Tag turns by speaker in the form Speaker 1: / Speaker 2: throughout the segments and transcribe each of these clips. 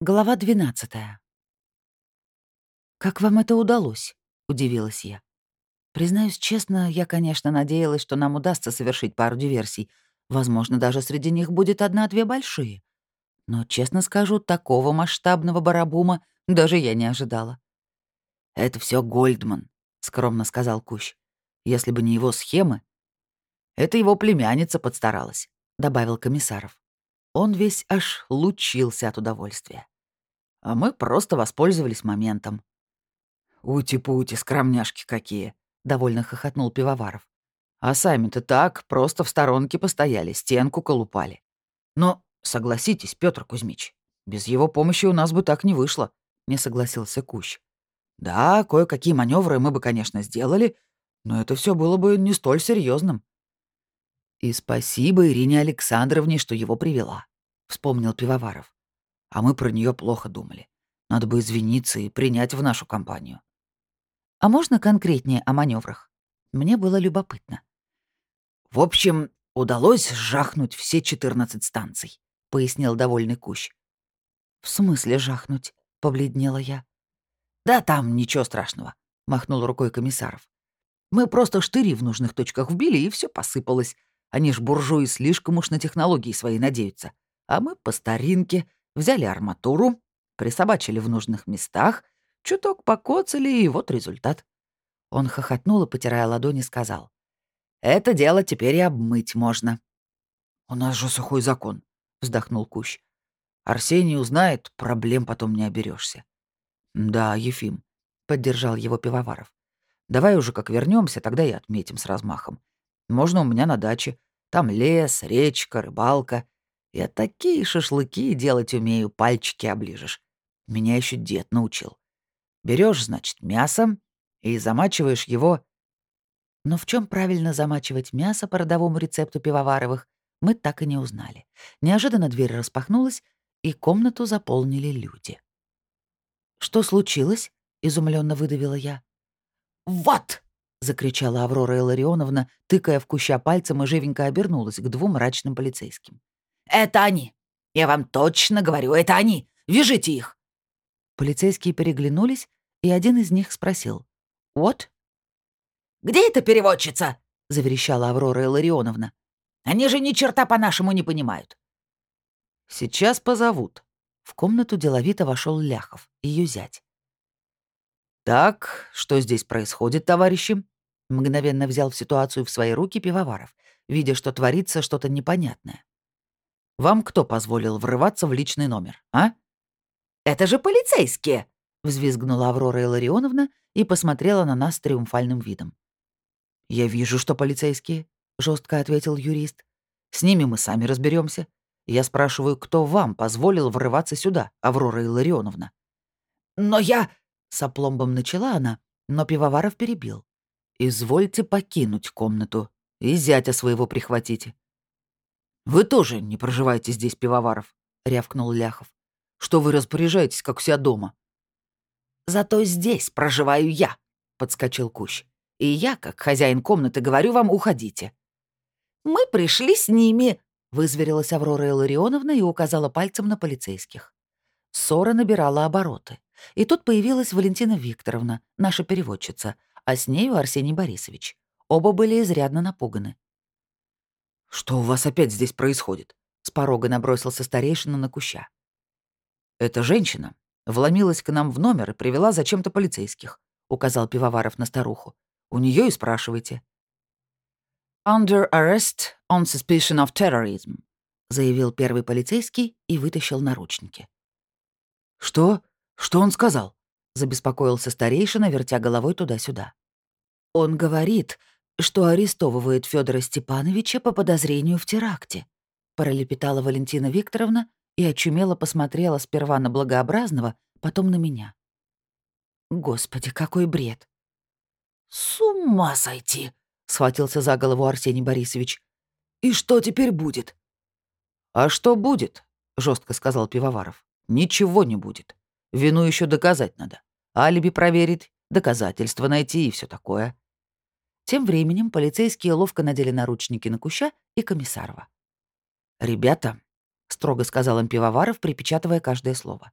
Speaker 1: Глава 12 «Как вам это удалось?» — удивилась я. Признаюсь честно, я, конечно, надеялась, что нам удастся совершить пару диверсий. Возможно, даже среди них будет одна-две большие. Но, честно скажу, такого масштабного барабума даже я не ожидала. «Это все Гольдман», — скромно сказал Кущ. «Если бы не его схемы...» «Это его племянница подстаралась», — добавил комиссаров. Он весь аж лучился от удовольствия. А мы просто воспользовались моментом. «Ути-пути, скромняшки какие!» — довольно хохотнул Пивоваров. «А сами-то так, просто в сторонке постояли, стенку колупали. Но, согласитесь, Петр Кузьмич, без его помощи у нас бы так не вышло», — не согласился Кущ. «Да, кое-какие маневры мы бы, конечно, сделали, но это все было бы не столь серьезным. «И спасибо Ирине Александровне, что его привела», — вспомнил Пивоваров. «А мы про нее плохо думали. Надо бы извиниться и принять в нашу компанию». «А можно конкретнее о маневрах? Мне было любопытно». «В общем, удалось жахнуть все 14 станций», — пояснил довольный Кущ. «В смысле жахнуть?» — побледнела я. «Да там ничего страшного», — махнул рукой комиссаров. «Мы просто штыри в нужных точках вбили, и все посыпалось. Они ж буржуи слишком уж на технологии свои надеются. А мы по старинке взяли арматуру, присобачили в нужных местах, чуток покоцали, и вот результат. Он хохотнул и, потирая ладони, сказал. «Это дело теперь и обмыть можно». «У нас же сухой закон», — вздохнул Кущ. «Арсений узнает, проблем потом не оберешься. «Да, Ефим», — поддержал его Пивоваров. «Давай уже как вернемся, тогда и отметим с размахом. Можно у меня на даче. Там лес, речка, рыбалка. Я такие шашлыки делать умею, пальчики оближешь. Меня еще дед научил. Берешь, значит, мясо и замачиваешь его. Но в чем правильно замачивать мясо по родовому рецепту пивоваровых, мы так и не узнали. Неожиданно дверь распахнулась, и комнату заполнили люди. «Что случилось?» — изумленно выдавила я. «Вот!» — закричала Аврора Илларионовна, тыкая в куща пальцем и живенько обернулась к двум мрачным полицейским. «Это они! Я вам точно говорю, это они! Вяжите их!» Полицейские переглянулись, и один из них спросил. «Вот?» «Где эта переводчица?» — заверещала Аврора Илларионовна. «Они же ни черта по-нашему не понимают». «Сейчас позовут». В комнату деловито вошел Ляхов, ее зять. «Так, что здесь происходит, товарищи?» Мгновенно взял в ситуацию в свои руки пивоваров, видя, что творится что-то непонятное. «Вам кто позволил врываться в личный номер, а?» «Это же полицейские!» — взвизгнула Аврора Илларионовна и посмотрела на нас с триумфальным видом. «Я вижу, что полицейские», — жестко ответил юрист. «С ними мы сами разберемся. Я спрашиваю, кто вам позволил врываться сюда, Аврора Илларионовна?» «Но я...» С опломбом начала она, но Пивоваров перебил. «Извольте покинуть комнату и зятя своего прихватите». «Вы тоже не проживаете здесь, Пивоваров», — рявкнул Ляхов. «Что вы распоряжаетесь, как вся дома?» «Зато здесь проживаю я», — подскочил Кущ. «И я, как хозяин комнаты, говорю вам, уходите». «Мы пришли с ними», — вызверилась Аврора Илларионовна и указала пальцем на полицейских. Ссора набирала обороты. И тут появилась Валентина Викторовна, наша переводчица, а с нею Арсений Борисович. Оба были изрядно напуганы. «Что у вас опять здесь происходит?» — с порога набросился старейшина на куща. «Эта женщина вломилась к нам в номер и привела зачем-то полицейских», — указал Пивоваров на старуху. «У нее и спрашивайте». «Under arrest on suspicion of terrorism», — заявил первый полицейский и вытащил наручники. «Что? Что он сказал?» — забеспокоился старейшина, вертя головой туда-сюда. «Он говорит, что арестовывает Федора Степановича по подозрению в теракте», — пролепетала Валентина Викторовна и очумело посмотрела сперва на благообразного, потом на меня. «Господи, какой бред!» «С ума сойти!» — схватился за голову Арсений Борисович. «И что теперь будет?» «А что будет?» — жестко сказал Пивоваров. Ничего не будет. Вину еще доказать надо. Алиби проверить, доказательства найти и все такое. Тем временем полицейские ловко надели наручники на Куща и Комиссарова. «Ребята», — строго сказал им Пивоваров, припечатывая каждое слово,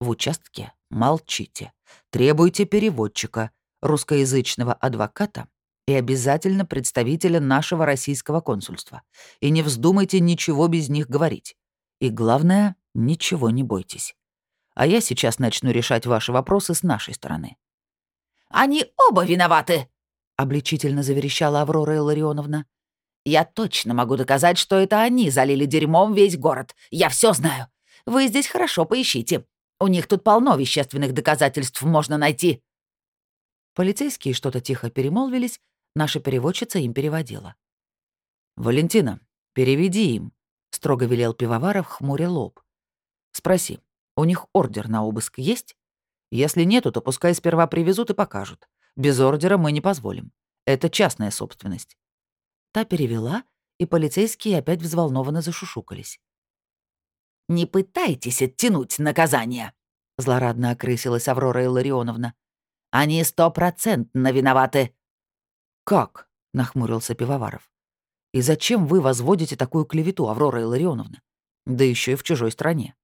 Speaker 1: В участке молчите. Требуйте переводчика, русскоязычного адвоката и обязательно представителя нашего российского консульства. И не вздумайте ничего без них говорить. И главное, ничего не бойтесь. А я сейчас начну решать ваши вопросы с нашей стороны».
Speaker 2: «Они оба виноваты!» — обличительно заверещала Аврора Илларионовна. «Я точно могу доказать, что это они залили дерьмом весь город. Я все знаю. Вы здесь хорошо поищите. У них тут полно вещественных доказательств можно найти».
Speaker 1: Полицейские что-то тихо перемолвились, наша переводчица им переводила. «Валентина, переведи им», — строго велел Пивоваров, хмуря лоб. «Спроси, у них ордер на обыск есть? Если нету, то пускай сперва привезут и покажут. Без ордера мы не позволим. Это частная собственность». Та перевела, и полицейские опять взволнованно зашушукались.
Speaker 2: «Не пытайтесь оттянуть наказание», — злорадно окрысилась Аврора Илларионовна. «Они стопроцентно виноваты».
Speaker 1: «Как?» — нахмурился Пивоваров. «И зачем вы возводите такую клевету, Аврора Илларионовна? Да еще и в чужой стране.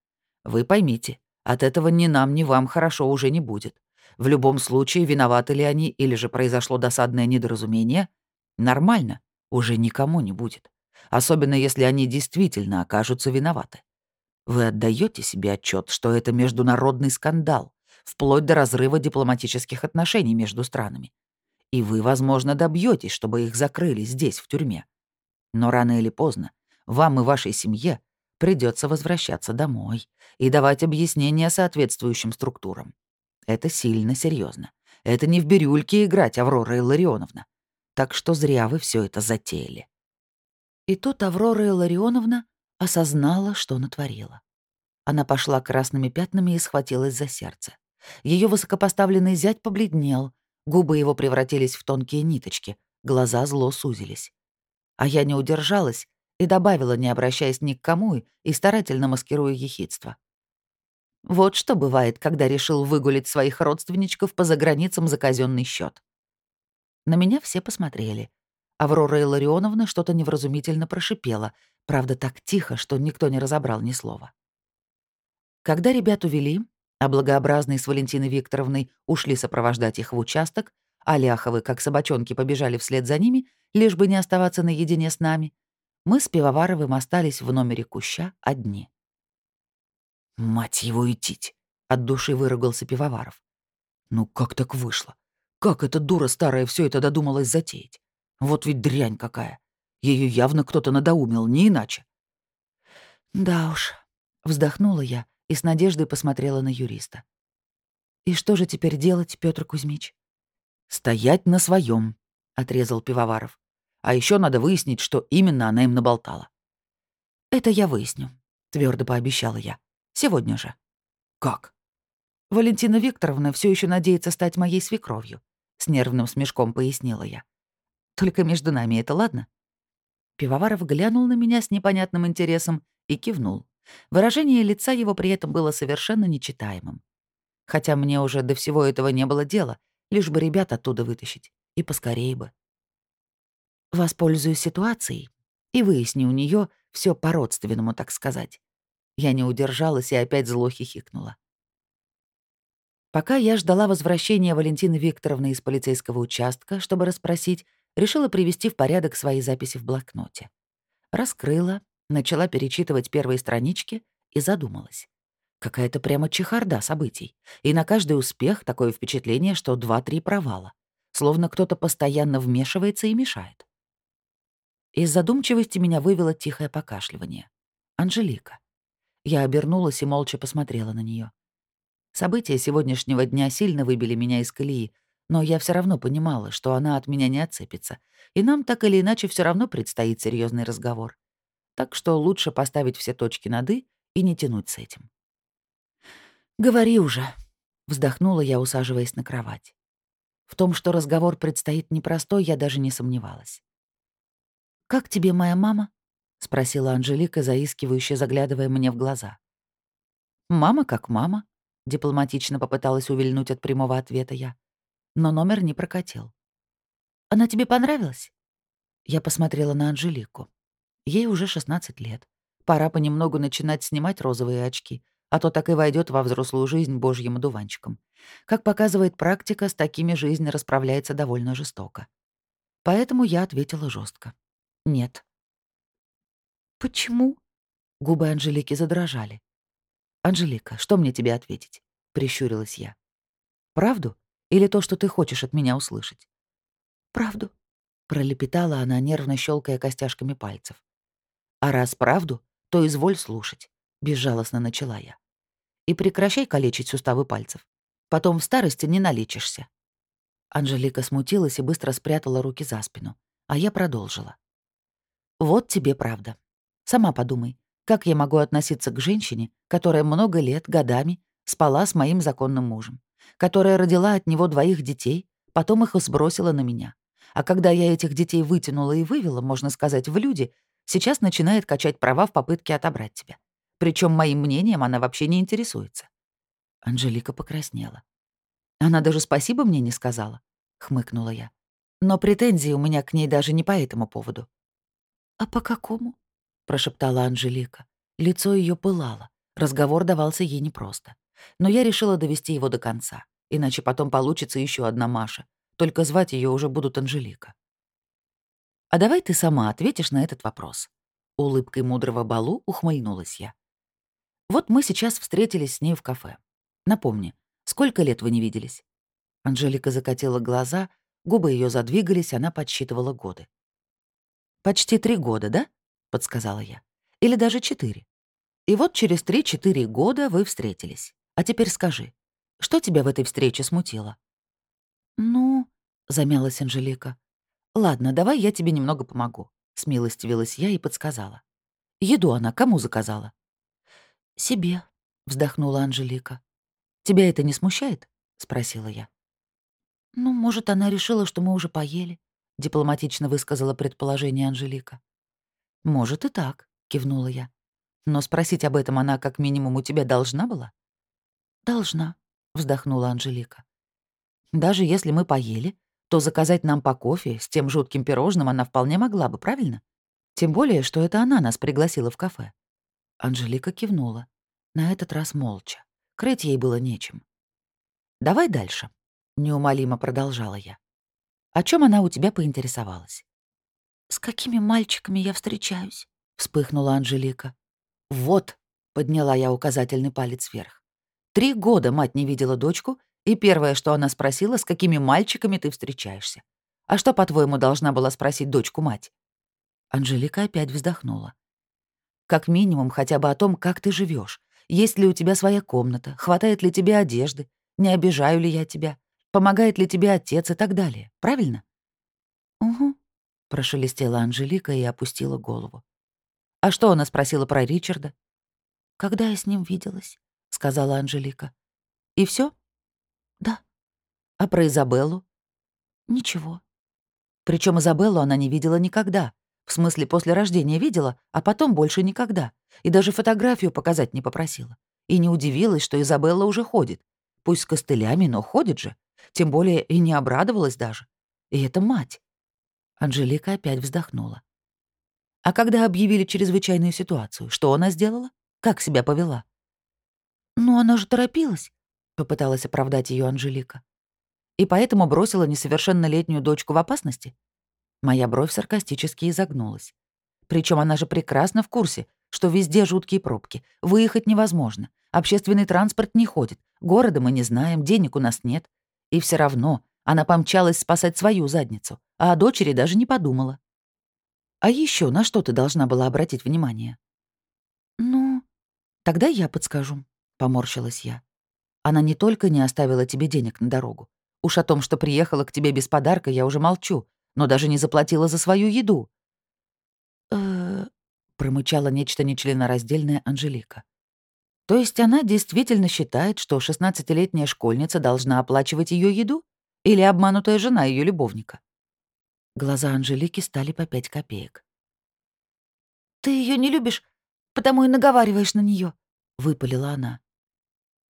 Speaker 1: Вы поймите, от этого ни нам, ни вам хорошо уже не будет. В любом случае, виноваты ли они или же произошло досадное недоразумение, нормально, уже никому не будет. Особенно если они действительно окажутся виноваты. Вы отдаете себе отчет, что это международный скандал, вплоть до разрыва дипломатических отношений между странами. И вы, возможно, добьетесь, чтобы их закрыли здесь, в тюрьме. Но рано или поздно вам и вашей семье придется возвращаться домой и давать объяснения соответствующим структурам. Это сильно серьезно. Это не в бирюльке играть, Аврора Илларионовна. Так что зря вы все это затеяли. И тут Аврора Илларионовна осознала, что натворила. Она пошла красными пятнами и схватилась за сердце. Ее высокопоставленный зять побледнел, губы его превратились в тонкие ниточки, глаза зло сузились. А я не удержалась и добавила, не обращаясь ни к кому и старательно маскируя ехидство. Вот что бывает, когда решил выгулить своих родственничков по заграницам за казенный счет. На меня все посмотрели. Аврора Илларионовна что-то невразумительно прошипела, правда, так тихо, что никто не разобрал ни слова. Когда ребят увели, а благообразные с Валентиной Викторовной ушли сопровождать их в участок, а Ляховы, как собачонки, побежали вслед за ними, лишь бы не оставаться наедине с нами, мы с Пивоваровым остались в номере Куща одни. «Мать его идтить!» — от души выругался Пивоваров. «Ну как так вышло? Как эта дура старая все это додумалась затеять? Вот ведь дрянь какая. Ее явно кто-то надоумил, не иначе. Да уж, вздохнула я и с надеждой посмотрела на юриста. И что же теперь делать, Петр Кузьмич? Стоять на своем, отрезал Пивоваров. А еще надо выяснить, что именно она им наболтала. Это я выясню, твердо пообещала я. Сегодня же. Как? Валентина Викторовна все еще надеется стать моей свекровью, с нервным смешком пояснила я. Только между нами это ладно? Пивоваров глянул на меня с непонятным интересом и кивнул. Выражение лица его при этом было совершенно нечитаемым. Хотя мне уже до всего этого не было дела, лишь бы ребят оттуда вытащить. И поскорее бы. Воспользуюсь ситуацией и выясню у нее все по-родственному, так сказать. Я не удержалась и опять зло хихикнула. Пока я ждала возвращения Валентины Викторовны из полицейского участка, чтобы расспросить, решила привести в порядок свои записи в блокноте. Раскрыла, начала перечитывать первые странички и задумалась. Какая-то прямо чехарда событий. И на каждый успех такое впечатление, что два-три провала. Словно кто-то постоянно вмешивается и мешает. Из задумчивости меня вывело тихое покашливание. Анжелика. Я обернулась и молча посмотрела на нее. События сегодняшнего дня сильно выбили меня из колеи, но я все равно понимала, что она от меня не отцепится, и нам так или иначе все равно предстоит серьезный разговор. Так что лучше поставить все точки над «и» и не тянуть с этим. «Говори уже», — вздохнула я, усаживаясь на кровать. В том, что разговор предстоит непростой, я даже не сомневалась. «Как тебе моя мама?» — спросила Анжелика, заискивающе заглядывая мне в глаза. «Мама как мама», — дипломатично попыталась увильнуть от прямого ответа я но номер не прокатил. «Она тебе понравилась?» Я посмотрела на Анжелику. Ей уже 16 лет. Пора понемногу начинать снимать розовые очки, а то так и войдет во взрослую жизнь божьим одуванчиком. Как показывает практика, с такими жизнь расправляется довольно жестоко. Поэтому я ответила жестко: Нет.
Speaker 2: «Почему?»
Speaker 1: Губы Анжелики задрожали. «Анжелика, что мне тебе ответить?» — прищурилась я. «Правду? Или то, что ты хочешь от меня услышать?»
Speaker 2: «Правду», —
Speaker 1: пролепетала она, нервно щелкая костяшками пальцев. «А раз правду, то изволь слушать», — безжалостно начала я. «И прекращай калечить суставы пальцев. Потом в старости не налечишься». Анжелика смутилась и быстро спрятала руки за спину, а я продолжила. «Вот тебе правда. Сама подумай, как я могу относиться к женщине, которая много лет, годами спала с моим законным мужем, которая родила от него двоих детей, потом их сбросила на меня. А когда я этих детей вытянула и вывела, можно сказать, в люди, сейчас начинает качать права в попытке отобрать тебя. Причем моим мнением она вообще не интересуется. Анжелика покраснела. Она даже спасибо мне не сказала, хмыкнула я. Но претензии у меня к ней даже не по этому поводу.
Speaker 2: А по какому?
Speaker 1: Прошептала Анжелика. Лицо ее пылало. Разговор давался ей непросто. Но я решила довести его до конца, иначе потом получится еще одна Маша. Только звать ее уже будут Анжелика. А давай ты сама ответишь на этот вопрос. Улыбкой мудрого Балу ухмыльнулась я. Вот мы сейчас встретились с ней в кафе. Напомни, сколько лет вы не виделись? Анжелика закатила глаза, губы ее задвигались, она подсчитывала годы. «Почти три года, да?» — подсказала я. «Или даже четыре. И вот через три-четыре года вы встретились. А теперь скажи, что тебя в этой встрече смутило?»
Speaker 2: «Ну...»
Speaker 1: — замялась Анжелика. «Ладно, давай я тебе немного помогу», — смилостивилась я и подсказала. «Еду она кому заказала?»
Speaker 2: «Себе», — вздохнула Анжелика.
Speaker 1: «Тебя это не смущает?» — спросила я.
Speaker 2: «Ну, может, она решила, что мы уже поели», —
Speaker 1: дипломатично высказала предположение Анжелика. «Может и так», — кивнула я. «Но спросить об этом она как минимум у тебя должна была?»
Speaker 2: «Должна», — вздохнула Анжелика.
Speaker 1: «Даже если мы поели, то заказать нам по кофе с тем жутким пирожным она вполне могла бы, правильно? Тем более, что это она нас пригласила в кафе». Анжелика кивнула. На этот раз молча. Крыть ей было нечем. «Давай дальше», — неумолимо продолжала я. «О чем она у тебя поинтересовалась?»
Speaker 2: «С какими мальчиками я встречаюсь?»
Speaker 1: — вспыхнула Анжелика. «Вот», — подняла я указательный палец вверх. «Три года мать не видела дочку, и первое, что она спросила, с какими мальчиками ты встречаешься. А что, по-твоему, должна была спросить дочку мать?» Анжелика опять вздохнула. «Как минимум хотя бы о том, как ты живешь. Есть ли у тебя своя комната, хватает ли тебе одежды, не обижаю ли я тебя, помогает ли тебе отец и так далее. Правильно?»
Speaker 2: «Угу», —
Speaker 1: прошелестела Анжелика и опустила голову. «А что она спросила про Ричарда?»
Speaker 2: «Когда я с ним виделась», — сказала Анжелика.
Speaker 1: «И все?
Speaker 2: «Да».
Speaker 1: «А про Изабеллу?»
Speaker 2: «Ничего».
Speaker 1: Причем Изабеллу она не видела никогда. В смысле, после рождения видела, а потом больше никогда. И даже фотографию показать не попросила. И не удивилась, что Изабелла уже ходит. Пусть с костылями, но ходит же. Тем более и не обрадовалась даже. И это мать. Анжелика опять вздохнула. А когда объявили чрезвычайную ситуацию, что она сделала? Как себя повела?
Speaker 2: «Ну, она же торопилась», —
Speaker 1: попыталась оправдать ее Анжелика. «И поэтому бросила несовершеннолетнюю дочку в опасности?» Моя бровь саркастически изогнулась. Причем она же прекрасно в курсе, что везде жуткие пробки, выехать невозможно, общественный транспорт не ходит, города мы не знаем, денег у нас нет. И все равно она помчалась спасать свою задницу, а о дочери даже не подумала. А еще на что ты должна была обратить внимание?
Speaker 2: Ну,
Speaker 1: тогда я подскажу, поморщилась я. Она не только не оставила тебе денег на дорогу. Уж о том, что приехала к тебе без подарка, я уже молчу, но даже не заплатила за свою еду.
Speaker 2: э
Speaker 1: промычала нечто нечленораздельное Анжелика. То есть она действительно считает, что 16-летняя школьница должна оплачивать ее еду? Или обманутая жена ее любовника? Глаза Анжелики стали по пять копеек.
Speaker 2: «Ты ее не любишь, потому и наговариваешь на нее, выпалила она.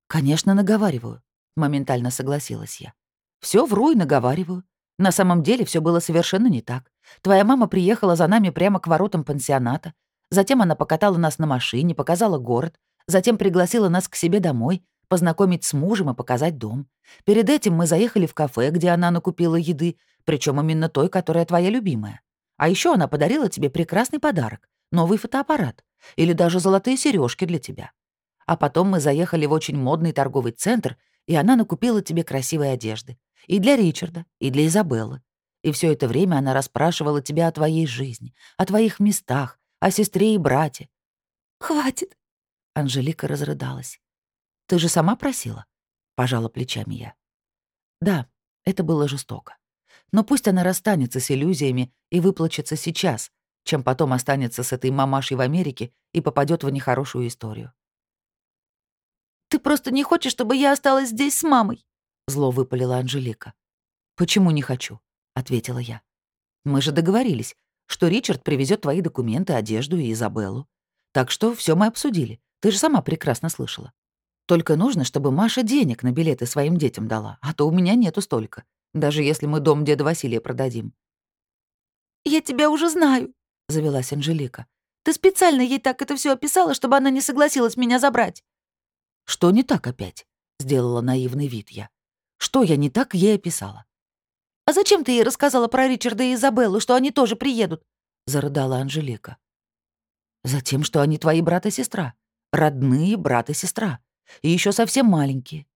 Speaker 1: «Конечно, наговариваю», — моментально согласилась я. Все вру и наговариваю. На самом деле все было совершенно не так. Твоя мама приехала за нами прямо к воротам пансионата. Затем она покатала нас на машине, показала город. Затем пригласила нас к себе домой, познакомить с мужем и показать дом. Перед этим мы заехали в кафе, где она накупила еды, причем именно той, которая твоя любимая. А еще она подарила тебе прекрасный подарок — новый фотоаппарат или даже золотые сережки для тебя. А потом мы заехали в очень модный торговый центр, и она накупила тебе красивой одежды. И для Ричарда, и для Изабеллы. И все это время она расспрашивала тебя о твоей жизни, о твоих местах, о сестре и брате.
Speaker 2: «Хватит!»
Speaker 1: — Анжелика разрыдалась. «Ты же сама просила?» — пожала плечами я. «Да, это было жестоко. Но пусть она расстанется с иллюзиями и выплачется сейчас, чем потом останется с этой мамашей в Америке и попадет в нехорошую историю.
Speaker 2: «Ты просто не хочешь, чтобы я осталась здесь с мамой?»
Speaker 1: — зло выпалила Анжелика. «Почему не хочу?» — ответила я. «Мы же договорились, что Ричард привезет твои документы, одежду и Изабеллу. Так что все мы обсудили. Ты же сама прекрасно слышала. Только нужно, чтобы Маша денег на билеты своим детям дала, а то у меня нету столько даже если мы дом деда Василия продадим».
Speaker 2: «Я тебя уже знаю», — завелась Анжелика. «Ты специально ей так это все описала, чтобы она не согласилась меня забрать».
Speaker 1: «Что не так опять?» — сделала наивный вид я. «Что я не так ей описала?»
Speaker 2: «А зачем ты ей рассказала про Ричарда и Изабеллу, что они тоже приедут?»
Speaker 1: — зарыдала Анжелика. «Затем, что они твои брат и сестра. Родные брат и сестра. И еще совсем маленькие.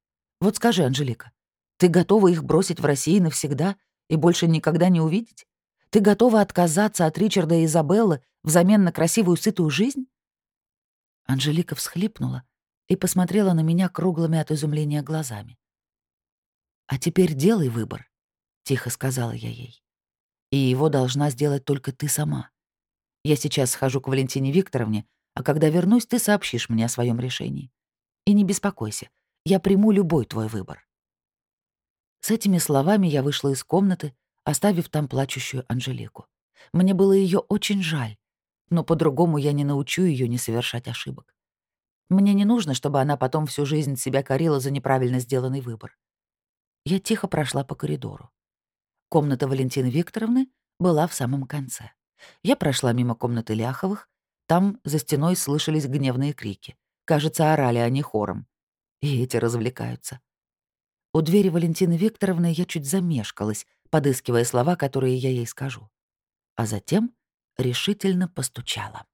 Speaker 1: Вот скажи, Анжелика, ты готова их бросить в России навсегда и больше никогда не увидеть? Ты готова отказаться от Ричарда и Изабеллы взамен на красивую сытую жизнь?» Анжелика всхлипнула и посмотрела на меня круглыми от изумления глазами. «А теперь делай выбор», — тихо сказала я ей. «И его должна сделать только ты сама. Я сейчас схожу к Валентине Викторовне, а когда вернусь, ты сообщишь мне о своем решении. И не беспокойся, я приму любой твой выбор». С этими словами я вышла из комнаты, оставив там плачущую Анжелику. Мне было ее очень жаль, но по-другому я не научу ее не совершать ошибок. Мне не нужно, чтобы она потом всю жизнь себя корила за неправильно сделанный выбор. Я тихо прошла по коридору. Комната Валентины Викторовны была в самом конце. Я прошла мимо комнаты Ляховых. Там за стеной слышались гневные крики. Кажется, орали они хором. И эти развлекаются. У двери Валентины Викторовны я чуть замешкалась, подыскивая слова, которые я ей скажу. А затем решительно постучала.